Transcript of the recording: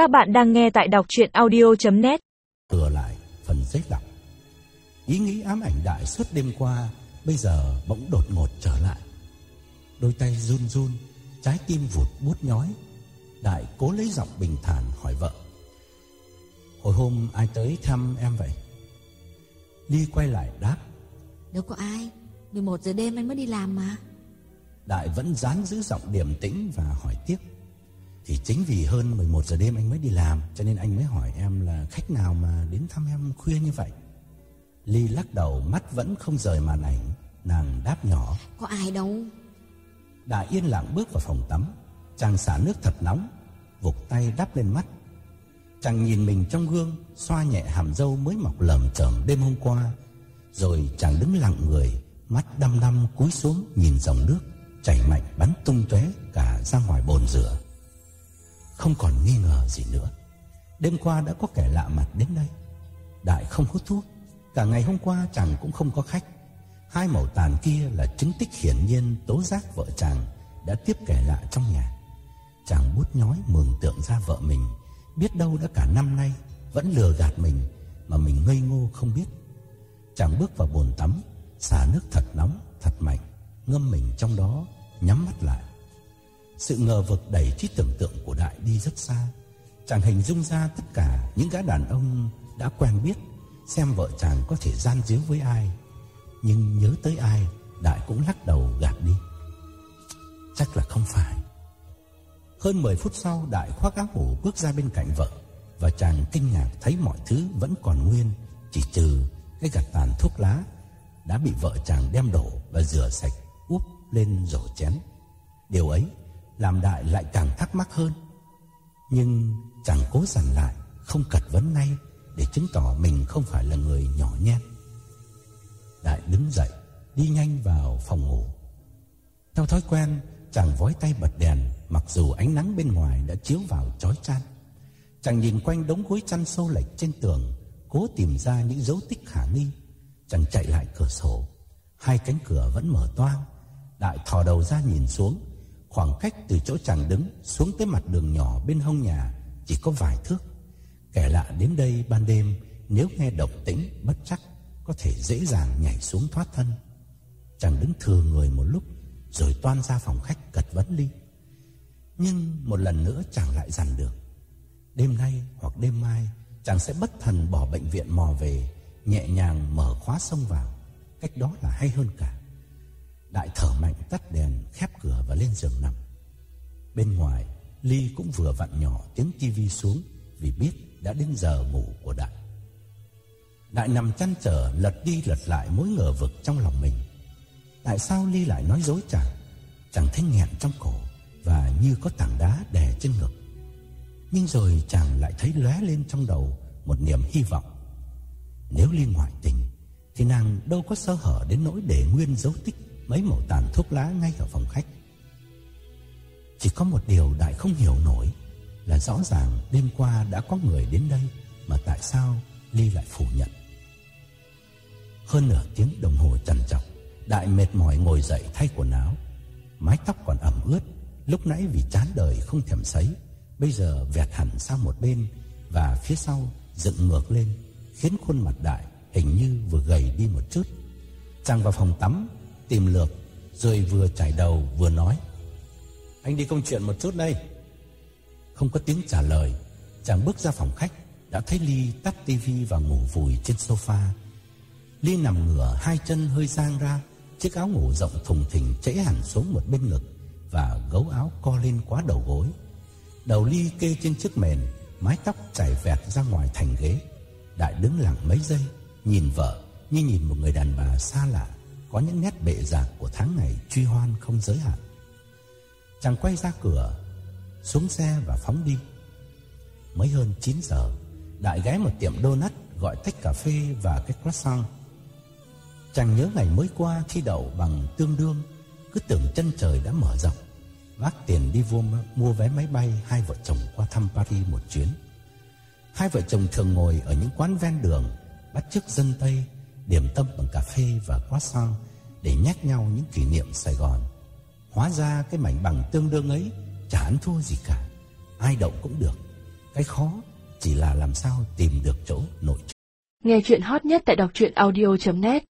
Các bạn đang nghe tại đọc chuyện audio.net Thừa lại phần giấy đọc. Ý nghĩ ám ảnh đại suốt đêm qua Bây giờ bỗng đột ngột trở lại. Đôi tay run run Trái tim vụt bút nhói. Đại cố lấy giọng bình thản hỏi vợ. Hồi hôm ai tới thăm em vậy? Ly quay lại đáp. Đâu có ai 11 giờ đêm anh mới đi làm mà. Đại vẫn dán giữ giọng điềm tĩnh và hỏi tiếp Thì chính vì hơn 11 giờ đêm anh mới đi làm Cho nên anh mới hỏi em là khách nào mà đến thăm em khuya như vậy. Ly lắc đầu mắt vẫn không rời màn ảnh Nàng đáp nhỏ. Có ai đâu. Đại yên lặng bước vào phòng tắm Chàng xả nước thật nóng Vụt tay đắp lên mắt. Chàng nhìn mình trong gương Xoa nhẹ hàm râu mới mọc lởm chởm đêm hôm qua. Rồi chàng đứng lặng người Mắt đăm đăm cúi xuống nhìn dòng nước Chảy mạnh bắn tung tóe cả ra ngoài bồn rửa không còn nghi ngờ gì nữa Đêm qua đã có kẻ lạ mặt đến đây Đại không hút thuốc Cả ngày hôm qua chàng cũng không có khách Hai mẩu tàn kia là chứng tích hiển nhiên tố giác vợ chàng đã tiếp kẻ lạ trong nhà. Chàng bút nhói mường tượng ra vợ mình, biết đâu đã cả năm nay vẫn lừa gạt mình mà mình ngây ngô không biết. Chàng bước vào bồn tắm, xả nước thật nóng, thật mạnh, ngâm mình trong đó, nhắm mắt lại. Sự ngờ vực đẩy trí tưởng tượng của Đại đi rất xa. Chàng hình dung ra tất cả những gã đàn ông đã quen biết, xem vợ chàng có thể gian díu với ai. Nhưng nhớ tới ai Đại cũng lắc đầu gạt đi. Chắc là không phải. Hơn 10 phút sau Đại khoác áo ngủ bước ra bên cạnh vợ Và chàng kinh ngạc thấy mọi thứ vẫn còn nguyên Chỉ trừ cái gạt tàn thuốc lá Đã bị vợ chàng đem đổ Và rửa sạch úp lên rổ chén. Điều ấy làm Đại lại càng thắc mắc hơn. Nhưng chàng cố dằn lại, Không cật vấn ngay, Để chứng tỏ mình không phải là người nhỏ nhen. Đại đứng dậy, Đi nhanh vào phòng ngủ. Theo thói quen, Chàng vói tay bật đèn, Mặc dù ánh nắng bên ngoài đã chiếu vào chói chan. Chàng nhìn quanh đống gối chăn sâu lệch trên tường, Cố tìm ra những dấu tích khả nghi. Chàng chạy lại cửa sổ. Hai cánh cửa vẫn mở toang. Đại thò đầu ra nhìn xuống. Khoảng cách từ chỗ chàng đứng Xuống tới mặt đường nhỏ bên hông nhà Chỉ có vài thước Kẻ lạ đến đây ban đêm Nếu nghe động tĩnh bất chắc có thể dễ dàng nhảy xuống thoát thân. Chàng đứng thừa người một lúc rồi toan ra phòng khách cật vấn Ly. Nhưng một lần nữa chàng lại dằn được. Đêm nay hoặc đêm mai chàng sẽ bất thần bỏ bệnh viện mò về, nhẹ nhàng mở khóa sông vào. Cách đó là hay hơn cả. Đại thở mạnh tắt đèn, khép cửa và lên giường nằm. Bên ngoài, Ly cũng vừa vặn nhỏ tiếng tivi xuống vì biết đã đến giờ ngủ của Đại. Đại nằm chăn trở lật đi lật lại mối ngờ vực trong lòng mình Tại sao Ly lại nói dối chàng Chàng thấy nghẹn trong cổ Và như có tảng đá đè trên ngực Nhưng rồi chàng lại thấy lóe lên trong đầu Một niềm hy vọng Nếu Ly ngoại tình Thì nàng đâu có sơ hở đến nỗi để nguyên dấu tích Mấy mẩu tàn thuốc lá ngay ở phòng khách. Chỉ có một điều Đại không hiểu nổi Là rõ ràng đêm qua đã có người đến đây Mà tại sao Ly lại phủ nhận. Hơn nửa tiếng đồng hồ trằn trọc, Đại mệt mỏi ngồi dậy thay quần áo. Mái tóc còn ẩm ướt, Lúc nãy vì chán đời không thèm sấy, Bây giờ vẹt hẳn sang một bên Và phía sau dựng ngược lên, Khiến khuôn mặt đại hình như vừa gầy đi một chút. Chàng vào phòng tắm Tìm lược, Rồi vừa chải đầu vừa nói. Anh đi công chuyện một chút đây. Không có tiếng trả lời, Chàng bước ra phòng khách, Đã thấy Ly tắt tivi và ngủ vùi trên sofa. Ly nằm ngửa, hai chân hơi sang ra, Chiếc áo ngủ rộng thùng thình chảy hẳn xuống một bên ngực Và gấu áo co lên quá đầu gối. Đầu Ly kê trên chiếc mền, Mái tóc chảy vẹt ra ngoài thành ghế. Đại đứng lặng mấy giây, Nhìn vợ như nhìn một người đàn bà xa lạ. Có những nét bệ dạng của tháng ngày truy hoan không giới hạn. Chàng quay ra cửa, Xuống xe và phóng đi. Mới hơn 9 giờ, Đại ghé một tiệm donut Gọi tách cà phê và cái croissant. Chàng nhớ ngày mới qua thi đậu bằng tương đương, Cứ tưởng chân trời đã mở rộng, Vác tiền đi vô mua vé máy bay Hai vợ chồng qua thăm Paris một chuyến. Hai vợ chồng thường ngồi ở những quán ven đường, Bắt chước dân Tây Điểm tâm bằng cà phê và croissant Để nhắc nhau những kỷ niệm Sài Gòn. Hóa ra cái mảnh bằng tương đương ấy Chả ăn thua gì cả. Ai đậu cũng được. Cái khó chỉ là làm sao tìm được chỗ nội Nghe chuyện hot nhất tại đọc truyện audio.net